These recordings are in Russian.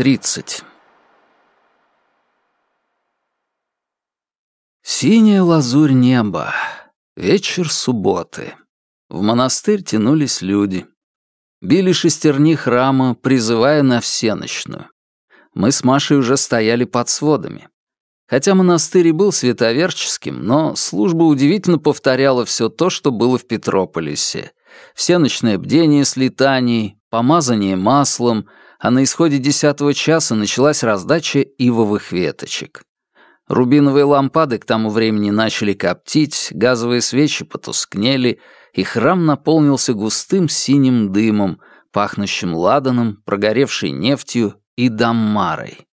30. Синяя лазурь неба. Вечер субботы. В монастырь тянулись люди. Били шестерни храма, призывая на всеночную. Мы с Машей уже стояли под сводами. Хотя монастырь и был святоверческим, но служба удивительно повторяла все то, что было в Петрополисе. Всеночное бдение с летанией, помазание маслом — а на исходе десятого часа началась раздача ивовых веточек. Рубиновые лампады к тому времени начали коптить, газовые свечи потускнели, и храм наполнился густым синим дымом, пахнущим ладаном, прогоревшей нефтью и даммарой.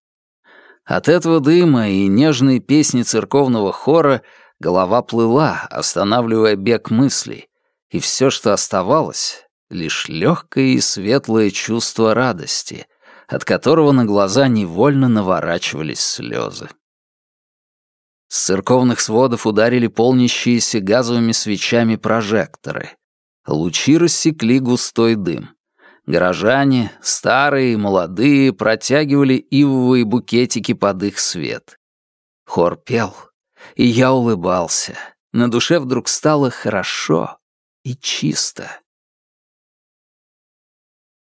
От этого дыма и нежной песни церковного хора голова плыла, останавливая бег мыслей, и все, что оставалось, лишь легкое и светлое чувство радости, от которого на глаза невольно наворачивались слезы. С церковных сводов ударили полнящиеся газовыми свечами прожекторы. Лучи рассекли густой дым. Горожане, старые и молодые, протягивали ивовые букетики под их свет. Хор пел, и я улыбался. На душе вдруг стало хорошо и чисто.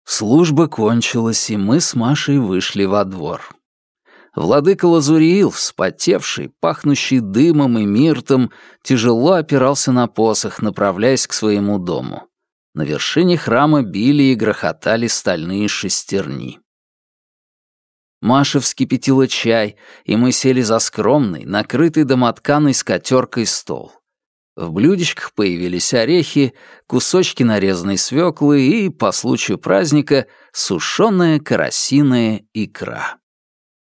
Служба кончилась, и мы с Машей вышли во двор. Владыка Лазуриил, вспотевший, пахнущий дымом и миртом, тяжело опирался на посох, направляясь к своему дому. На вершине храма били и грохотали стальные шестерни. Маша вскипятила чай, и мы сели за скромный, накрытый домотканой скатеркой стол. В блюдечках появились орехи, кусочки нарезанной свеклы и, по случаю праздника, сушеная карасиная икра.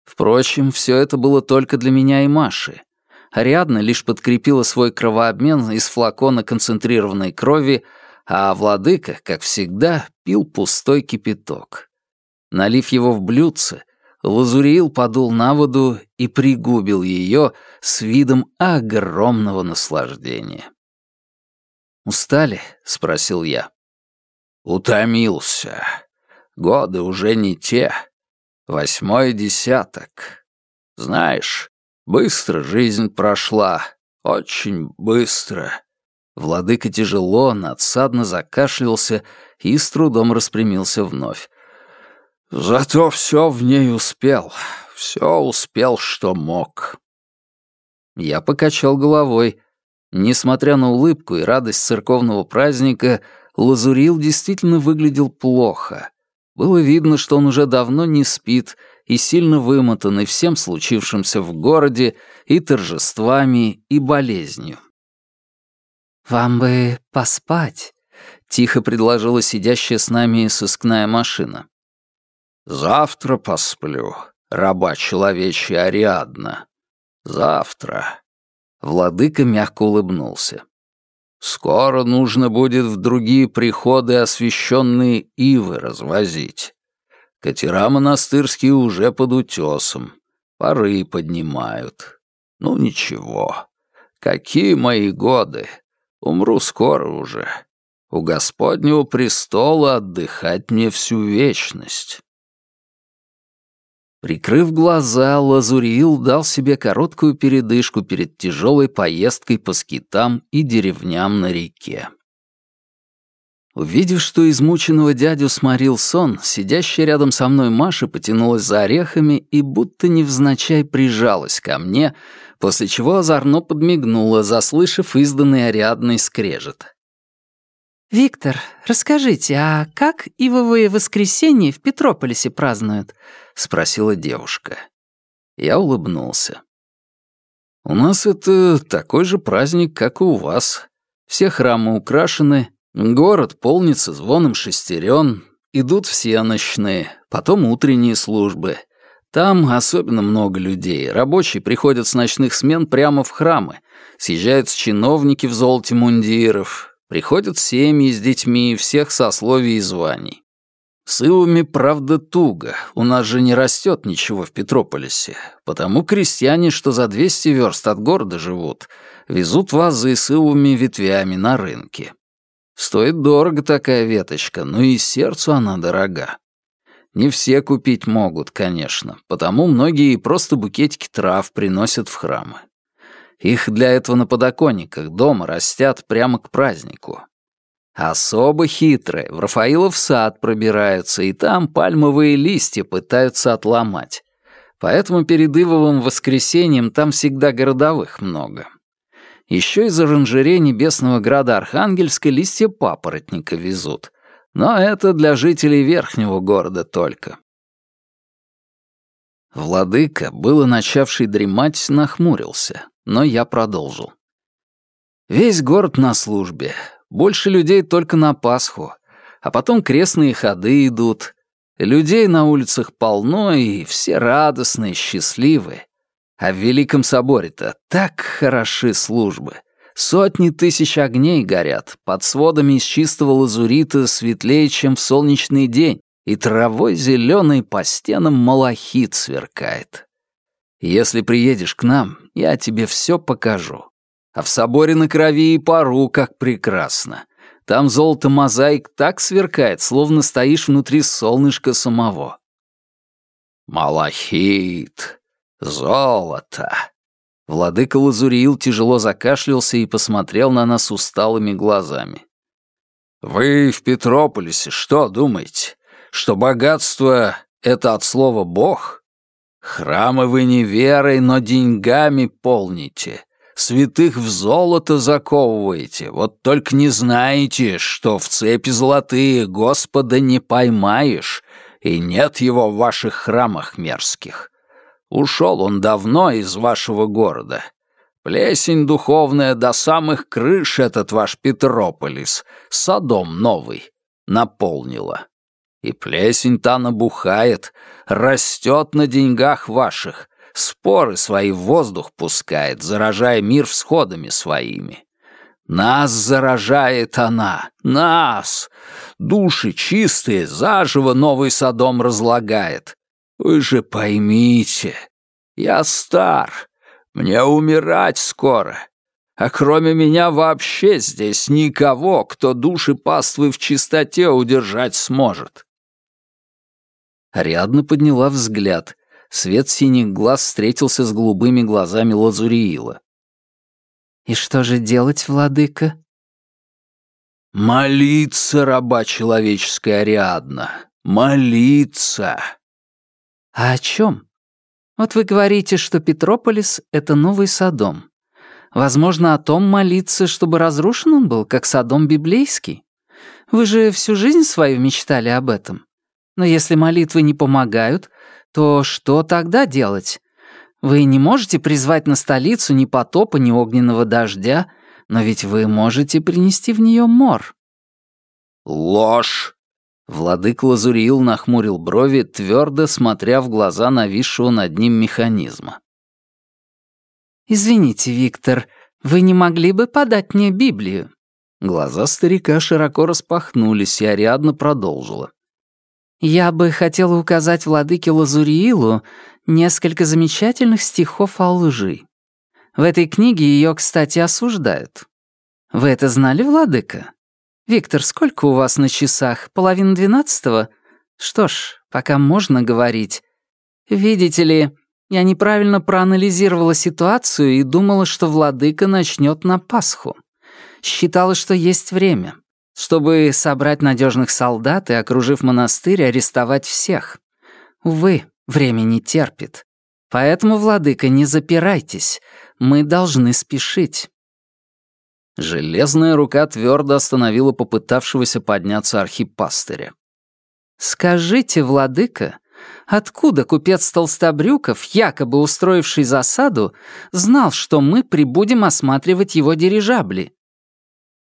Впрочем, все это было только для меня и Маши. Ариадна лишь подкрепила свой кровообмен из флакона концентрированной крови, а владыка, как всегда, пил пустой кипяток. Налив его в блюдце, Лазуриил подул на воду и пригубил ее с видом огромного наслаждения. «Устали?» — спросил я. «Утомился. Годы уже не те. Восьмой десяток. Знаешь, быстро жизнь прошла. Очень быстро». Владыка тяжело, надсадно закашлялся и с трудом распрямился вновь. Зато все в ней успел. Все успел, что мог. Я покачал головой. Несмотря на улыбку и радость церковного праздника, Лазурил действительно выглядел плохо. Было видно, что он уже давно не спит и сильно вымотанный всем случившимся в городе и торжествами, и болезнью. «Вам бы поспать», — тихо предложила сидящая с нами сыскная машина. Завтра посплю, раба человечья Ариадна. Завтра. Владыка мягко улыбнулся. Скоро нужно будет в другие приходы освященные ивы развозить. Катера монастырские уже под утесом. Пары поднимают. Ну ничего. Какие мои годы. Умру скоро уже. У Господнего престола отдыхать мне всю вечность. Прикрыв глаза, Лазуриил дал себе короткую передышку перед тяжелой поездкой по скитам и деревням на реке. Увидев, что измученного дядю сморил сон, сидящая рядом со мной Маша потянулась за орехами и будто невзначай прижалась ко мне, после чего озорно подмигнула, заслышав изданный Ариадный скрежет. «Виктор, расскажите, а как Ивовые воскресенье в Петрополисе празднуют?» — спросила девушка. Я улыбнулся. «У нас это такой же праздник, как и у вас. Все храмы украшены, город полнится звоном шестерен, идут все ночные, потом утренние службы. Там особенно много людей. Рабочие приходят с ночных смен прямо в храмы. Съезжаются чиновники в золоте мундиров, Приходят семьи с детьми всех сословий и званий. С ивами, правда, туго. У нас же не растет ничего в Петрополисе. Потому крестьяне, что за 200 верст от города живут, везут вазы с ивовыми ветвями на рынке. Стоит дорого такая веточка, но и сердцу она дорога. Не все купить могут, конечно, потому многие просто букетики трав приносят в храмы. Их для этого на подоконниках дома растят прямо к празднику. Особо хитрые в Рафаилов сад пробираются, и там пальмовые листья пытаются отломать. Поэтому перед Ивовым воскресеньем там всегда городовых много. Еще из оранжерей Небесного Града Архангельска листья папоротника везут. Но это для жителей верхнего города только. Владыка, было начавший дремать, нахмурился, но я продолжил. Весь город на службе, больше людей только на Пасху, а потом крестные ходы идут. Людей на улицах полно, и все радостные, счастливые. А в Великом Соборе-то так хороши службы. Сотни тысяч огней горят, под сводами из чистого лазурита светлее, чем в солнечный день, и травой зеленой по стенам малахит сверкает. Если приедешь к нам, я тебе все покажу. А в соборе на крови и пару, как прекрасно. Там золото мозаик так сверкает, словно стоишь внутри солнышка самого. Малахит, золото. Владыка Лазуриил тяжело закашлялся и посмотрел на нас усталыми глазами. «Вы в Петрополисе что думаете? Что богатство — это от слова «бог»? Храмы вы не верой, но деньгами полните. Святых в золото заковываете, вот только не знаете, что в цепи золотые Господа не поймаешь, и нет его в ваших храмах мерзких. Ушел он давно из вашего города. Плесень духовная до самых крыш этот ваш Петрополис, садом новый, наполнила. И плесень та набухает, растет на деньгах ваших, споры свои в воздух пускает, заражая мир всходами своими. Нас заражает она, нас! Души чистые, заживо новый садом разлагает. Вы же поймите, я стар, мне умирать скоро, а кроме меня вообще здесь никого, кто души паствы в чистоте удержать сможет. Ариадна подняла взгляд — Свет синих глаз встретился с голубыми глазами Лазуриила. «И что же делать, владыка?» «Молиться, раба человеческая Ариадна, молиться!» «А о чем? Вот вы говорите, что Петрополис — это новый Содом. Возможно, о том молиться, чтобы разрушен он был, как Содом библейский. Вы же всю жизнь свою мечтали об этом. Но если молитвы не помогают, то что тогда делать? Вы не можете призвать на столицу ни потопа, ни огненного дождя, но ведь вы можете принести в нее мор». «Ложь!» Владык Лазуриил нахмурил брови, твердо смотря в глаза нависшего над ним механизма. «Извините, Виктор, вы не могли бы подать мне Библию?» Глаза старика широко распахнулись, и Ариадна продолжила. Я бы хотела указать владыке Лазуриилу несколько замечательных стихов о лжи. В этой книге ее, кстати, осуждают. Вы это знали, владыка? Виктор, сколько у вас на часах? Половина двенадцатого? Что ж, пока можно говорить. Видите ли, я неправильно проанализировала ситуацию и думала, что владыка начнет на Пасху. Считала, что есть время чтобы собрать надежных солдат и, окружив монастырь, арестовать всех. Увы, время не терпит. Поэтому, владыка, не запирайтесь. Мы должны спешить». Железная рука твердо остановила попытавшегося подняться архипастыря. «Скажите, владыка, откуда купец Толстобрюков, якобы устроивший засаду, знал, что мы прибудем осматривать его дирижабли?»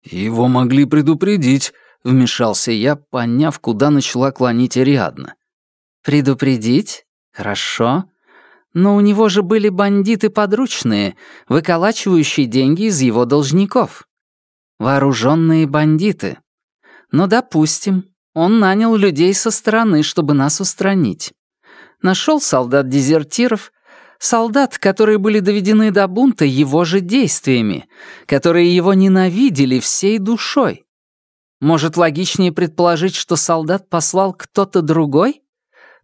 «Его могли предупредить», — вмешался я, поняв, куда начала клонить Ариадна. «Предупредить? Хорошо. Но у него же были бандиты подручные, выколачивающие деньги из его должников. Вооруженные бандиты. Но, допустим, он нанял людей со стороны, чтобы нас устранить. Нашел солдат-дезертиров, Солдат, которые были доведены до бунта его же действиями, которые его ненавидели всей душой. Может, логичнее предположить, что солдат послал кто-то другой?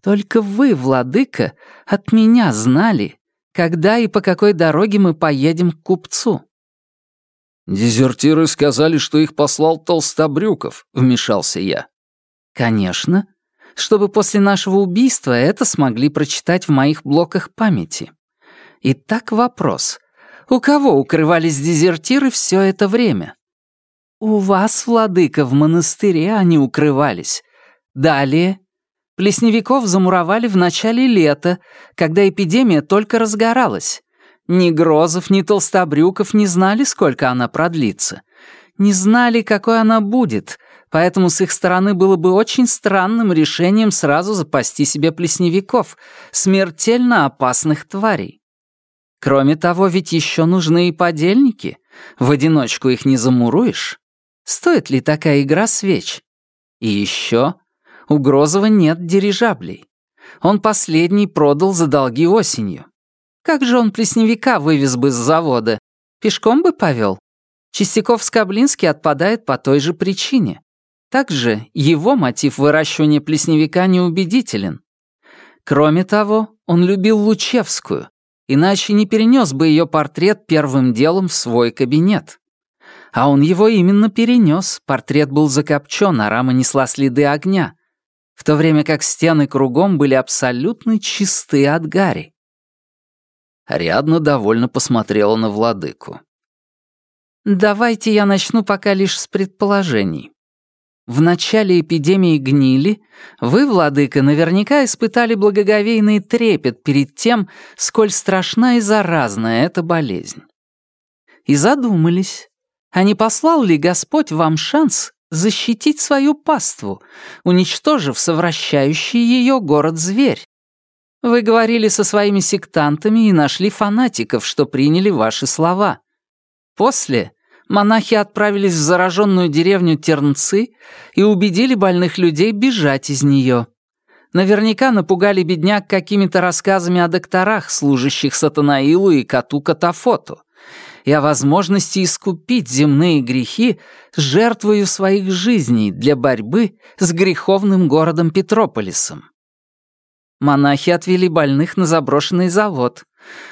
Только вы, владыка, от меня знали, когда и по какой дороге мы поедем к купцу». «Дезертиры сказали, что их послал Толстобрюков», — вмешался я. «Конечно. Чтобы после нашего убийства это смогли прочитать в моих блоках памяти. Итак, вопрос. У кого укрывались дезертиры все это время? У вас, владыка, в монастыре они укрывались. Далее. Плесневиков замуровали в начале лета, когда эпидемия только разгоралась. Ни Грозов, ни Толстобрюков не знали, сколько она продлится. Не знали, какой она будет, поэтому с их стороны было бы очень странным решением сразу запасти себе плесневиков, смертельно опасных тварей. Кроме того, ведь еще нужны и подельники. В одиночку их не замуруешь. Стоит ли такая игра свеч? И еще у Грозова нет дирижаблей. Он последний продал за долги осенью. Как же он плесневика вывез бы с завода? Пешком бы повел? Чистяков-Скоблинский отпадает по той же причине. Также его мотив выращивания плесневика неубедителен. Кроме того, он любил Лучевскую, иначе не перенес бы ее портрет первым делом в свой кабинет. А он его именно перенес, портрет был закопчен, а рама несла следы огня, в то время как стены кругом были абсолютно чисты от гари. Ариадна довольно посмотрела на владыку. «Давайте я начну пока лишь с предположений. В начале эпидемии гнили вы, владыка, наверняка испытали благоговейный трепет перед тем, сколь страшна и заразна эта болезнь. И задумались, а не послал ли Господь вам шанс защитить свою паству, уничтожив совращающий ее город-зверь? Вы говорили со своими сектантами и нашли фанатиков, что приняли ваши слова. После монахи отправились в зараженную деревню Тернцы и убедили больных людей бежать из нее. Наверняка напугали бедняк какими-то рассказами о докторах, служащих Сатанаилу и коту Катафоту, и о возможности искупить земные грехи жертвою своих жизней для борьбы с греховным городом Петрополисом. Монахи отвели больных на заброшенный завод.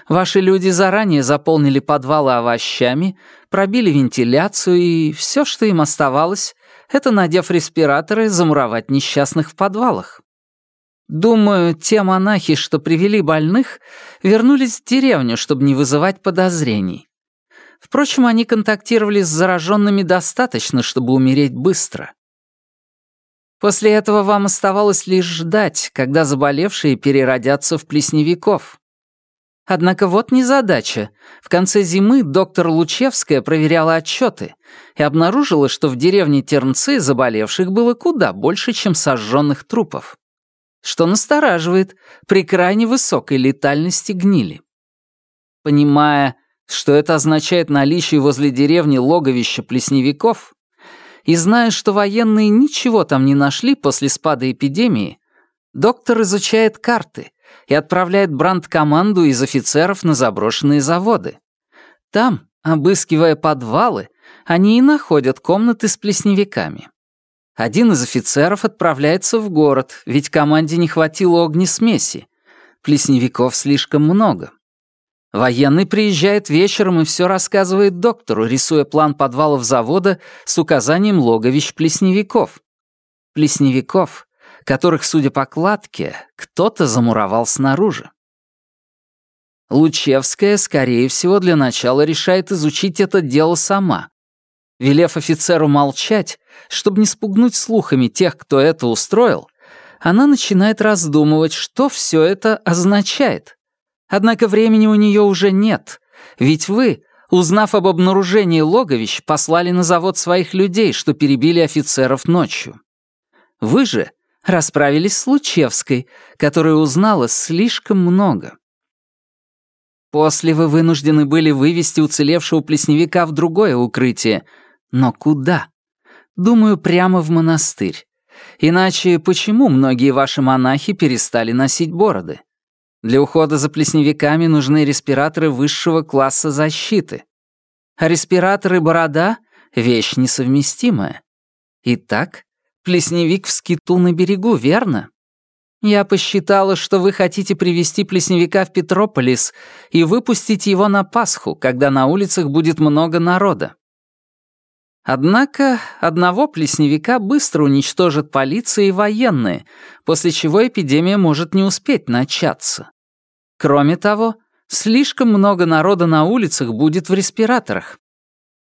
Ваши люди заранее заполнили подвалы овощами, пробили вентиляцию, и все, что им оставалось, это, надев респираторы, замуровать несчастных в подвалах. Думаю, те монахи, что привели больных, вернулись в деревню, чтобы не вызывать подозрений. Впрочем, они контактировали с зараженными достаточно, чтобы умереть быстро. После этого вам оставалось лишь ждать, когда заболевшие переродятся в плесневиков. Однако вот незадача. В конце зимы доктор Лучевская проверяла отчеты и обнаружила, что в деревне Тернцы заболевших было куда больше, чем сожженных трупов. Что настораживает при крайне высокой летальности гнили. Понимая, что это означает наличие возле деревни логовища плесневиков, и зная, что военные ничего там не нашли после спада эпидемии, доктор изучает карты — и отправляет брандкоманду из офицеров на заброшенные заводы. Там, обыскивая подвалы, они и находят комнаты с плесневиками. Один из офицеров отправляется в город, ведь команде не хватило огнесмеси. Плесневиков слишком много. Военный приезжает вечером и все рассказывает доктору, рисуя план подвалов завода с указанием логовищ плесневиков. Плесневиков которых, судя по кладке, кто-то замуровал снаружи. Лучевская, скорее всего, для начала решает изучить это дело сама. Велев офицеру молчать, чтобы не спугнуть слухами тех, кто это устроил, она начинает раздумывать, что все это означает. Однако времени у нее уже нет, ведь вы, узнав об обнаружении логовищ, послали на завод своих людей, что перебили офицеров ночью. Вы же расправились с Лучевской, которая узнала слишком много. После вы вынуждены были вывести уцелевшего плесневика в другое укрытие. Но куда? Думаю, прямо в монастырь. Иначе почему многие ваши монахи перестали носить бороды? Для ухода за плесневиками нужны респираторы высшего класса защиты. А респираторы борода — вещь несовместимая. Итак, Плесневик вскитул на берегу, верно? Я посчитала, что вы хотите привести плесневика в Петрополис и выпустить его на Пасху, когда на улицах будет много народа. Однако одного плесневика быстро уничтожат полиция и военные, после чего эпидемия может не успеть начаться. Кроме того, слишком много народа на улицах будет в респираторах.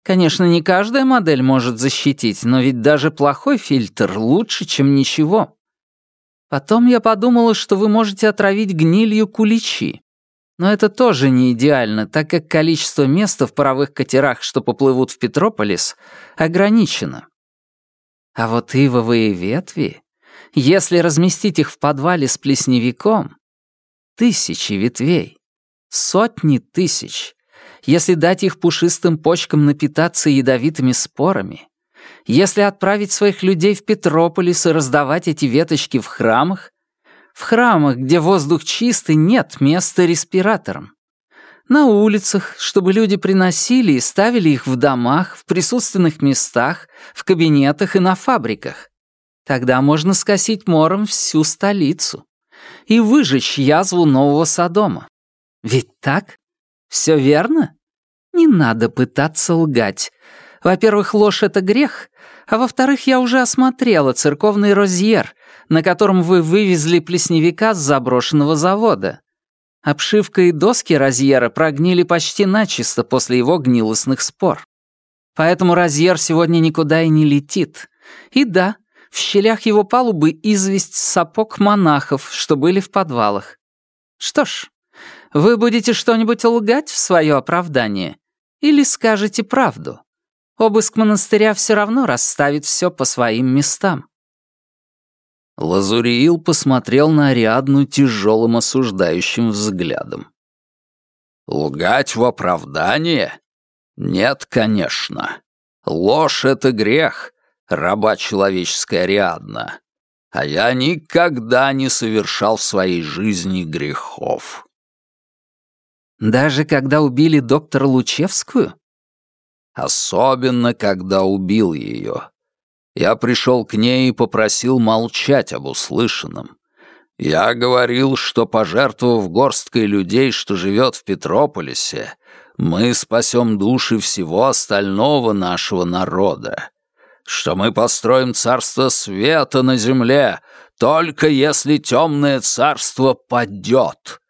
Конечно, не каждая модель может защитить, но ведь даже плохой фильтр лучше, чем ничего. Потом я подумала, что вы можете отравить гнилью куличи. Но это тоже не идеально, так как количество места в паровых катерах, что поплывут в Петрополис, ограничено. А вот ивовые ветви, если разместить их в подвале с плесневиком, тысячи ветвей, сотни тысяч, если дать их пушистым почкам напитаться ядовитыми спорами, если отправить своих людей в Петрополис и раздавать эти веточки в храмах, в храмах, где воздух чистый, нет места респираторам. На улицах, чтобы люди приносили и ставили их в домах, в присутственных местах, в кабинетах и на фабриках. Тогда можно скосить мором всю столицу и выжечь язву Нового Содома. Ведь так? Все верно? Не надо пытаться лгать. Во-первых, ложь — это грех, а во-вторых, я уже осмотрела церковный розьер, на котором вы вывезли плесневика с заброшенного завода. Обшивка и доски розьера прогнили почти начисто после его гнилостных спор. Поэтому розьер сегодня никуда и не летит. И да, в щелях его палубы известь сапог монахов, что были в подвалах. Что ж, вы будете что-нибудь лгать в свое оправдание? Или скажете правду? Обыск монастыря все равно расставит все по своим местам». Лазуриил посмотрел на Ариадну тяжелым осуждающим взглядом. «Лгать в оправдание? Нет, конечно. Ложь — это грех, раба человеческая Ариадна. А я никогда не совершал в своей жизни грехов». «Даже когда убили доктора Лучевскую?» Особенно, когда убил ее. Я пришел к ней и попросил молчать об услышанном. Я говорил, что, пожертвовав горсткой людей, что живет в Петрополисе, мы спасем души всего остального нашего народа, что мы построим царство света на земле, только если темное царство падет.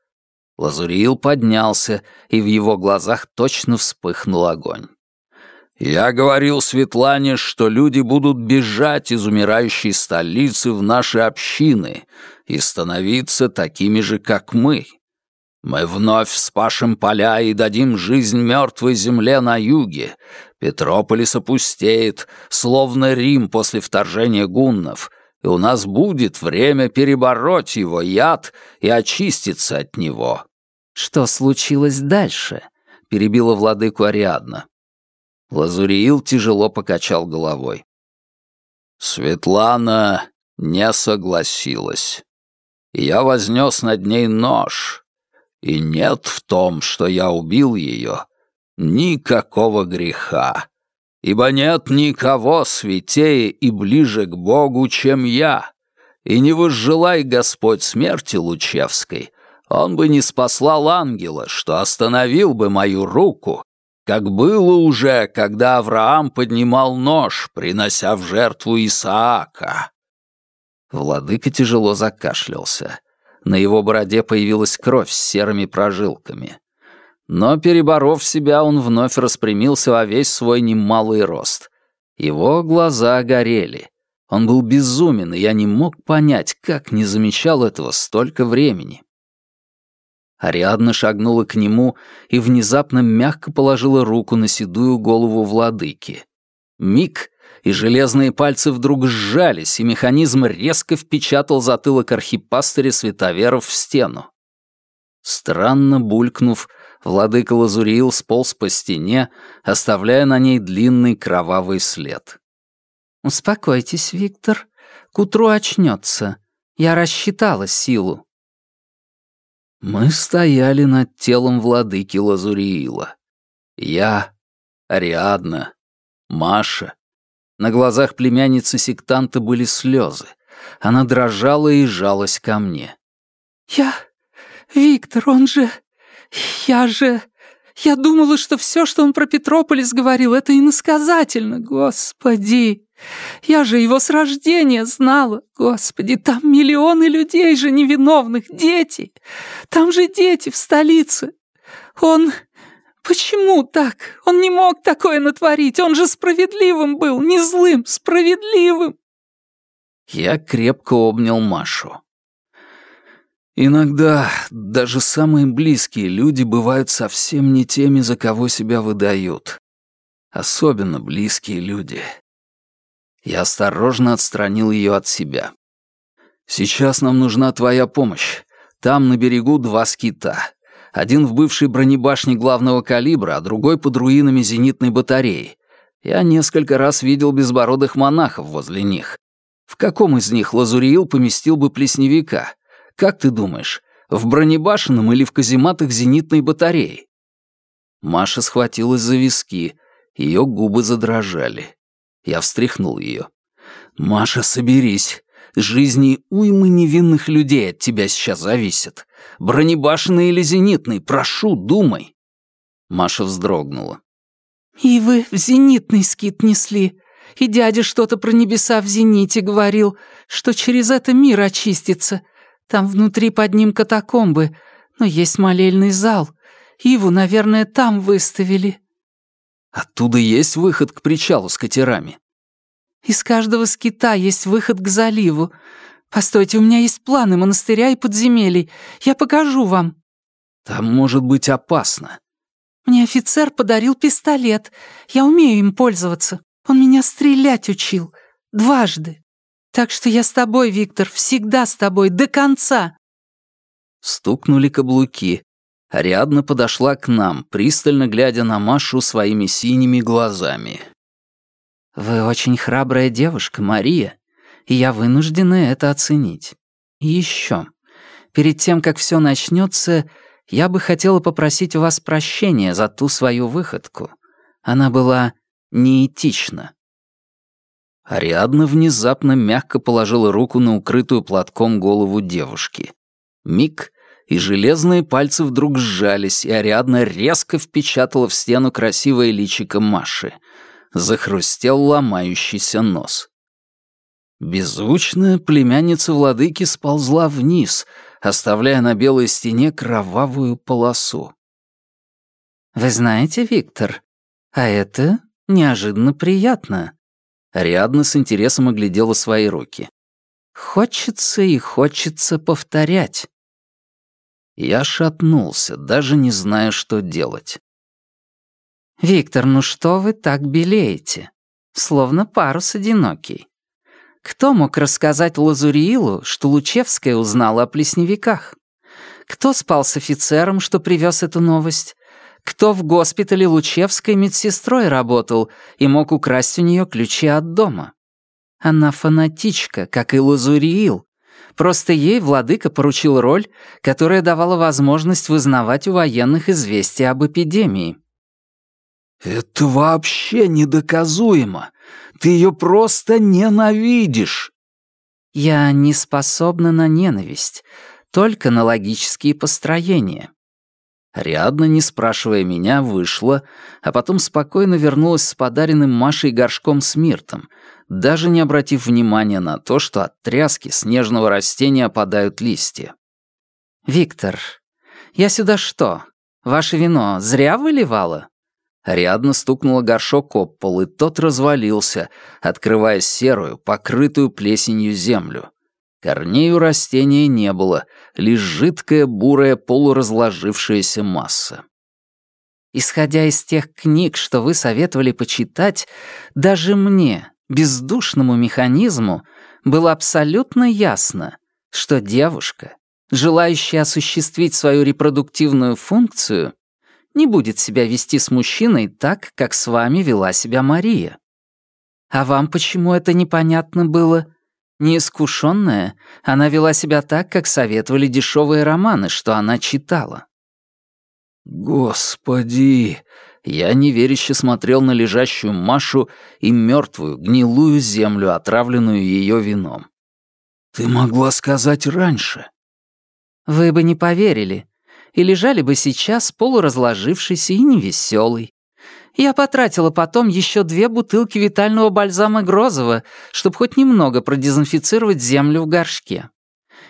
Лазуриил поднялся, и в его глазах точно вспыхнул огонь. Я говорил Светлане, что люди будут бежать из умирающей столицы в наши общины и становиться такими же, как мы. Мы вновь спашем поля и дадим жизнь мертвой земле на юге. Петрополис опустеет, словно Рим после вторжения гуннов, и у нас будет время перебороть его яд и очиститься от него». «Что случилось дальше?» — перебила владыку Ариадна. Лазуриил тяжело покачал головой. Светлана не согласилась. Я вознес над ней нож. И нет в том, что я убил ее, никакого греха. Ибо нет никого святее и ближе к Богу, чем я. И не возжелай Господь смерти Лучевской, он бы не спаслал ангела, что остановил бы мою руку как было уже, когда Авраам поднимал нож, принося в жертву Исаака. Владыка тяжело закашлялся. На его бороде появилась кровь с серыми прожилками. Но, переборов себя, он вновь распрямился во весь свой немалый рост. Его глаза горели. Он был безумен, и я не мог понять, как не замечал этого столько времени. Ариадна шагнула к нему и внезапно мягко положила руку на седую голову владыки. Миг, и железные пальцы вдруг сжались, и механизм резко впечатал затылок архипастыря Световеров в стену. Странно булькнув, владыка Лазуриил сполз по стене, оставляя на ней длинный кровавый след. «Успокойтесь, Виктор. К утру очнется. Я рассчитала силу. Мы стояли над телом владыки Лазуриила. Я, Ариадна, Маша. На глазах племянницы сектанта были слезы. Она дрожала и жалась ко мне. «Я... Виктор, он же... Я же... Я думала, что все, что он про Петрополис говорил, это иносказательно, господи! Я же его с рождения знала, господи, там миллионы людей же невиновных, дети! Там же дети в столице! Он... Почему так? Он не мог такое натворить, он же справедливым был, не злым, справедливым!» Я крепко обнял Машу. Иногда даже самые близкие люди бывают совсем не теми, за кого себя выдают. Особенно близкие люди. Я осторожно отстранил ее от себя. «Сейчас нам нужна твоя помощь. Там на берегу два скита. Один в бывшей бронебашне главного калибра, а другой под руинами зенитной батареи. Я несколько раз видел безбородых монахов возле них. В каком из них Лазуриил поместил бы плесневика?» Как ты думаешь, в бронебашенном или в казематах зенитной батареи?» Маша схватилась за виски, ее губы задрожали. Я встряхнул ее. «Маша, соберись. Жизни уймы невинных людей от тебя сейчас зависят. Бронебашенный или зенитный, прошу, думай». Маша вздрогнула. «И вы в зенитный скит несли. И дядя что-то про небеса в зените говорил, что через это мир очистится. Там внутри под ним катакомбы, но есть молельный зал. Иву, наверное, там выставили». «Оттуда есть выход к причалу с катерами?» «Из каждого скита есть выход к заливу. Постойте, у меня есть планы монастыря и подземелий. Я покажу вам». «Там может быть опасно». «Мне офицер подарил пистолет. Я умею им пользоваться. Он меня стрелять учил. Дважды». Так что я с тобой, Виктор, всегда с тобой, до конца!» Стукнули каблуки. Ариадна подошла к нам, пристально глядя на Машу своими синими глазами. «Вы очень храбрая девушка, Мария, и я вынуждена это оценить. Еще, перед тем, как все начнется, я бы хотела попросить у вас прощения за ту свою выходку. Она была неэтична. Ариадна внезапно мягко положила руку на укрытую платком голову девушки. Миг, и железные пальцы вдруг сжались, и Ариадна резко впечатала в стену красивое личико Маши. Захрустел ломающийся нос. Беззвучная племянница владыки сползла вниз, оставляя на белой стене кровавую полосу. «Вы знаете, Виктор, а это неожиданно приятно», Ариадна с интересом оглядела свои руки. «Хочется и хочется повторять». Я шатнулся, даже не зная, что делать. «Виктор, ну что вы так белеете? Словно парус одинокий. Кто мог рассказать Лазуриилу, что Лучевская узнала о плесневиках? Кто спал с офицером, что привез эту новость? Кто в госпитале Лучевской медсестрой работал и мог украсть у нее ключи от дома? Она фанатичка, как и Лазуриил. Просто ей владыка поручил роль, которая давала возможность вызнавать у военных известия об эпидемии. «Это вообще недоказуемо. Ты ее просто ненавидишь». «Я не способна на ненависть, только на логические построения. Риадна, не спрашивая меня, вышла, а потом спокойно вернулась с подаренным Машей горшком с миртом, даже не обратив внимания на то, что от тряски снежного растения опадают листья. «Виктор, я сюда что, ваше вино зря выливала?» Рядно стукнула горшок об пол, и тот развалился, открывая серую, покрытую плесенью землю. Корней у растения не было, лишь жидкая, бурая, полуразложившаяся масса. Исходя из тех книг, что вы советовали почитать, даже мне, бездушному механизму, было абсолютно ясно, что девушка, желающая осуществить свою репродуктивную функцию, не будет себя вести с мужчиной так, как с вами вела себя Мария. А вам почему это непонятно было? Неискушенная, она вела себя так, как советовали дешевые романы, что она читала. «Господи!» Я неверяще смотрел на лежащую Машу и мертвую, гнилую землю, отравленную ее вином. «Ты могла сказать раньше». «Вы бы не поверили. И лежали бы сейчас полуразложившийся и невеселый. Я потратила потом еще две бутылки витального бальзама Грозова, чтобы хоть немного продезинфицировать землю в горшке.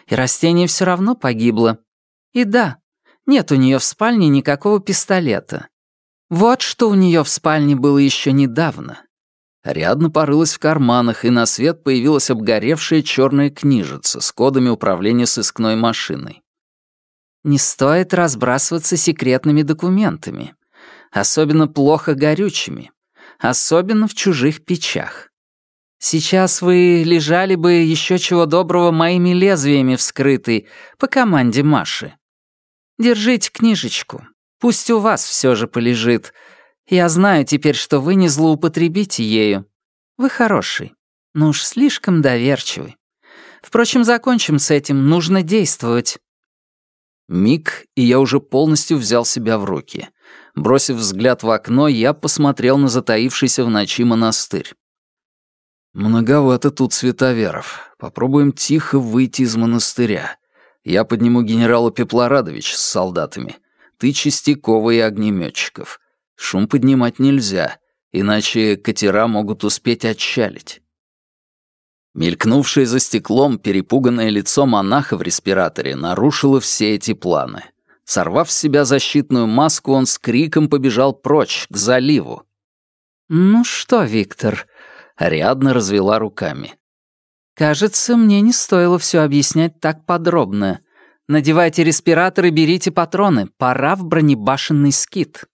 И растение все равно погибло. И да, нет у нее в спальне никакого пистолета. Вот что у нее в спальне было еще недавно. Рядно порылась в карманах, и на свет появилась обгоревшая черная книжица с кодами управления сыскной машиной. Не стоит разбрасываться секретными документами особенно плохо горючими, особенно в чужих печах. Сейчас вы лежали бы еще чего доброго моими лезвиями вскрытой по команде Маши. Держите книжечку, пусть у вас все же полежит. Я знаю теперь, что вы не злоупотребите ею. Вы хороший, но уж слишком доверчивый. Впрочем, закончим с этим, нужно действовать. Миг, и я уже полностью взял себя в руки. Бросив взгляд в окно, я посмотрел на затаившийся в ночи монастырь. «Многовато тут световеров. Попробуем тихо выйти из монастыря. Я подниму генерала Пеплорадович с солдатами. Ты Чистякова огнеметчиков. Шум поднимать нельзя, иначе катера могут успеть отчалить». Мелькнувшее за стеклом перепуганное лицо монаха в респираторе нарушило все эти планы. Сорвав с себя защитную маску, он с криком побежал прочь, к заливу. «Ну что, Виктор?» — Ариадна развела руками. «Кажется, мне не стоило все объяснять так подробно. Надевайте респиратор и берите патроны. Пора в бронебашенный скит».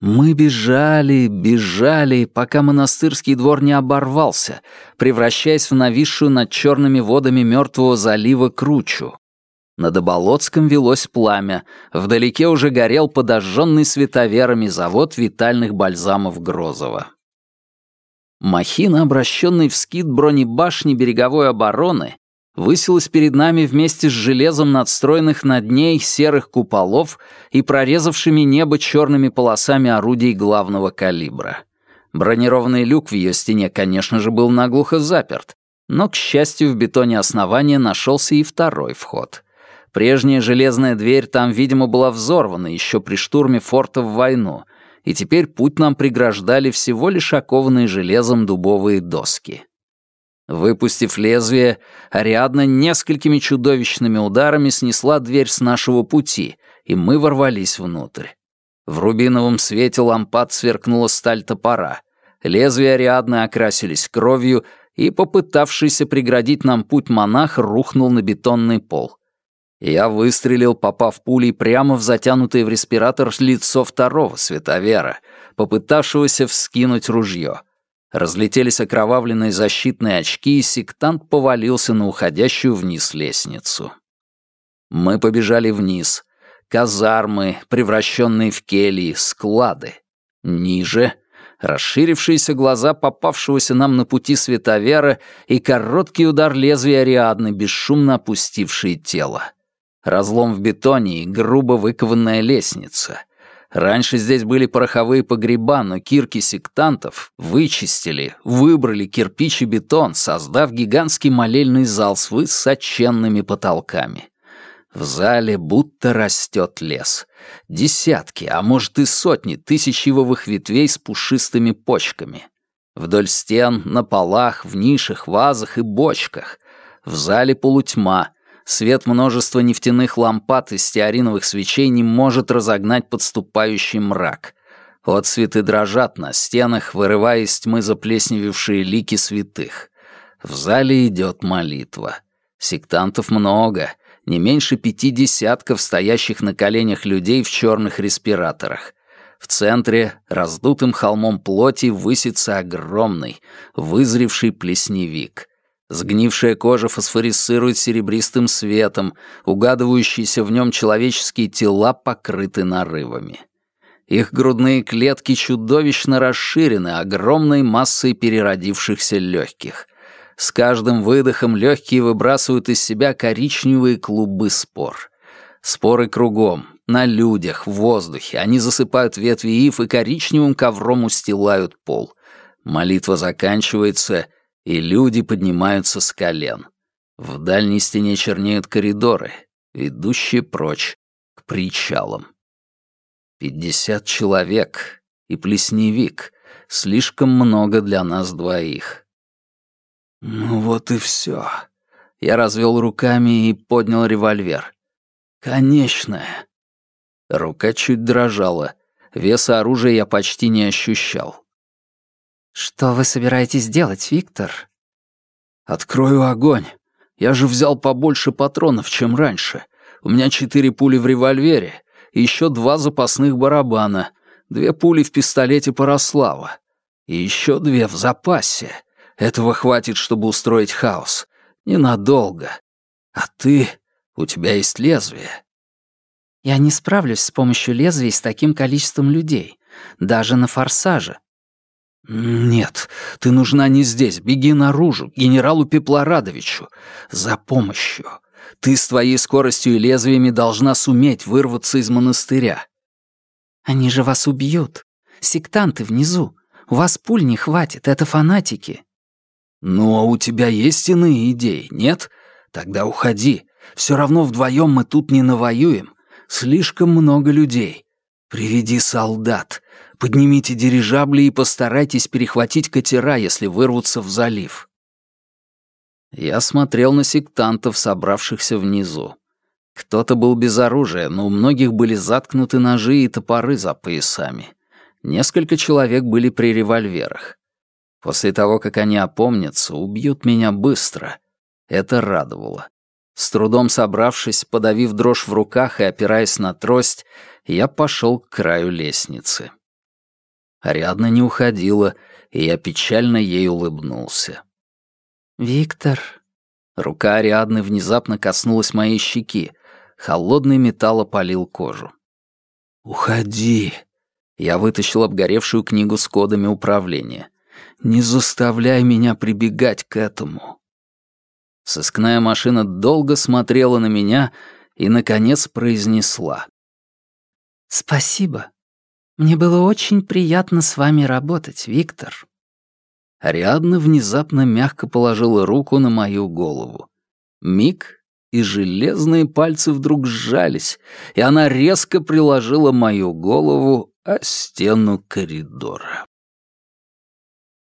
Мы бежали, бежали, пока монастырский двор не оборвался, превращаясь в нависшую над черными водами мертвого залива кручу. Над Оболоцком велось пламя, вдалеке уже горел подожженный световерами завод витальных бальзамов Грозова. Махина, обращенный в скит бронебашни береговой обороны, высилась перед нами вместе с железом надстроенных над ней серых куполов и прорезавшими небо черными полосами орудий главного калибра. Бронированный люк в ее стене, конечно же, был наглухо заперт, но, к счастью, в бетоне основания нашелся и второй вход — Прежняя железная дверь там, видимо, была взорвана еще при штурме форта в войну, и теперь путь нам преграждали всего лишь окованные железом дубовые доски. Выпустив лезвие, Ариадна несколькими чудовищными ударами снесла дверь с нашего пути, и мы ворвались внутрь. В рубиновом свете лампад сверкнула сталь топора. Лезвия Ариадны окрасились кровью, и попытавшийся преградить нам путь монах рухнул на бетонный пол. Я выстрелил, попав пулей прямо в затянутое в респиратор лицо второго световера, попытавшегося вскинуть ружье. Разлетелись окровавленные защитные очки, и сектант повалился на уходящую вниз лестницу. Мы побежали вниз. Казармы, превращенные в кельи, склады. Ниже — расширившиеся глаза попавшегося нам на пути световера и короткий удар лезвия Ариадны, бесшумно опустившие тело. Разлом в бетоне и грубо выкованная лестница. Раньше здесь были пороховые погреба, но кирки сектантов вычистили, выбрали кирпич и бетон, создав гигантский молельный зал с высоченными потолками. В зале будто растет лес. Десятки, а может и сотни тысячевых ветвей с пушистыми почками. Вдоль стен, на полах, в нишах, вазах и бочках. В зале полутьма — Свет множества нефтяных лампад и стеариновых свечей не может разогнать подступающий мрак. Отцветы дрожат на стенах, вырывая из тьмы заплесневевшие лики святых. В зале идет молитва. Сектантов много, не меньше пяти десятков стоящих на коленях людей в черных респираторах. В центре, раздутым холмом плоти, высится огромный, вызревший плесневик — Сгнившая кожа фосфорисцирует серебристым светом, угадывающиеся в нем человеческие тела покрыты нарывами. Их грудные клетки чудовищно расширены огромной массой переродившихся легких. С каждым выдохом легкие выбрасывают из себя коричневые клубы спор. Споры кругом, на людях, в воздухе. Они засыпают ветви ив и коричневым ковром устилают пол. Молитва заканчивается — и люди поднимаются с колен. В дальней стене чернеют коридоры, ведущие прочь, к причалам. Пятьдесят человек и плесневик. Слишком много для нас двоих. Ну вот и все. Я развел руками и поднял револьвер. Конечная. Рука чуть дрожала. Веса оружия я почти не ощущал. «Что вы собираетесь делать, Виктор?» «Открою огонь. Я же взял побольше патронов, чем раньше. У меня четыре пули в револьвере и еще два запасных барабана, две пули в пистолете Параслава и еще две в запасе. Этого хватит, чтобы устроить хаос. Ненадолго. А ты... У тебя есть лезвие. Я не справлюсь с помощью лезвий с таким количеством людей. Даже на форсаже. «Нет, ты нужна не здесь. Беги наружу, генералу Пеплорадовичу. За помощью. Ты с твоей скоростью и лезвиями должна суметь вырваться из монастыря». «Они же вас убьют. Сектанты внизу. У вас пуль не хватит, это фанатики». «Ну, а у тебя есть иные идеи, нет? Тогда уходи. Все равно вдвоем мы тут не навоюем. Слишком много людей. Приведи солдат. Поднимите дирижабли и постарайтесь перехватить катера, если вырвутся в залив. Я смотрел на сектантов, собравшихся внизу. Кто-то был без оружия, но у многих были заткнуты ножи и топоры за поясами. Несколько человек были при револьверах. После того, как они опомнятся, убьют меня быстро. Это радовало. С трудом собравшись, подавив дрожь в руках и опираясь на трость, я пошел к краю лестницы. Ариадна не уходила, и я печально ей улыбнулся. «Виктор...» Рука Ариадны внезапно коснулась моей щеки. Холодный металл опалил кожу. «Уходи!» Я вытащил обгоревшую книгу с кодами управления. «Не заставляй меня прибегать к этому!» Сыскная машина долго смотрела на меня и, наконец, произнесла. «Спасибо. Мне было очень приятно с вами работать, Виктор». Ариадна внезапно мягко положила руку на мою голову. Миг, и железные пальцы вдруг сжались, и она резко приложила мою голову о стену коридора.